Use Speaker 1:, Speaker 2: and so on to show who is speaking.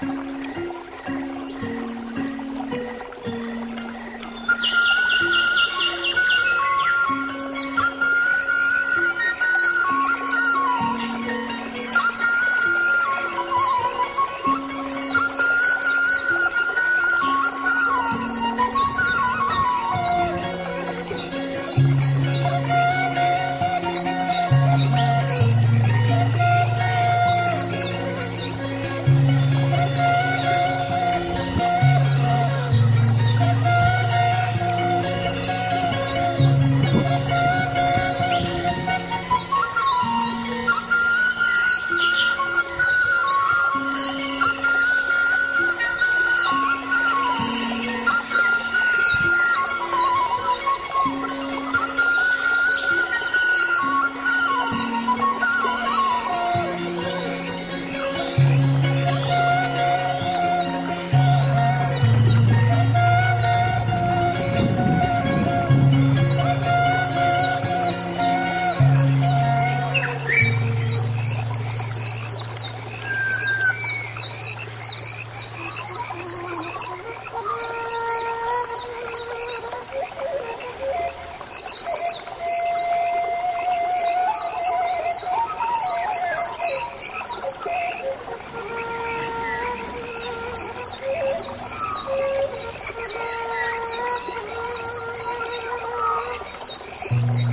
Speaker 1: you Música